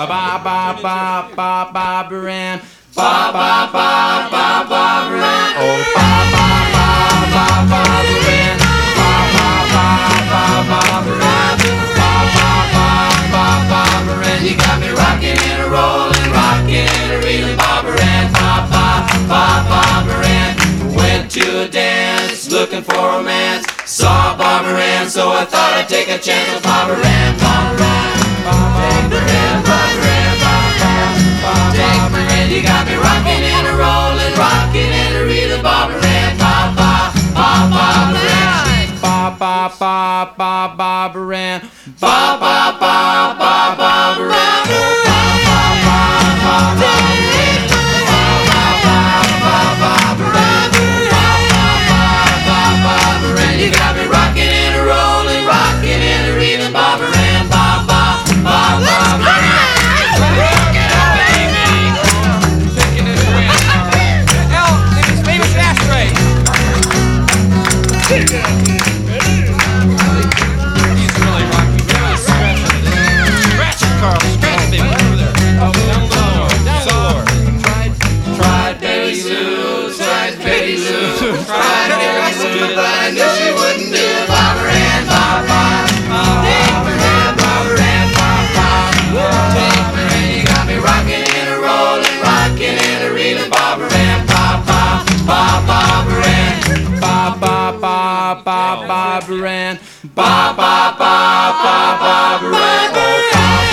Ba ba ba ba ba Ann. Ba ba ba ba Barbara Ann. Oh ba ba ba ba Barbara Ann. Ba ba ba ba Barbara Ann. Ba ba ba ba Barbara Ann. You got me rocking and rolling, rocking and reeling, Barbara Ann. Ba ba ba Barbara Ann. Went to a dance looking for romance. Saw Barbara Ann, so I thought I'd take a chance with Barbara Ann. Barbara Ann. Barbara ba ba ba. Ba ba ba ba. Oh, ba ba ba ba Ann. I knew she wouldn't do it. Barbara Ann, ba ba, Barbara Ann, Barbara Ann, ba ba, Barbara Ann, you got me rocking and a rolling, rocking and a reeling, ba, ba Barbara Ann, ba ba ba ba Barbara Ann, ba ba ba ba Barbara Ann, oh ba ba.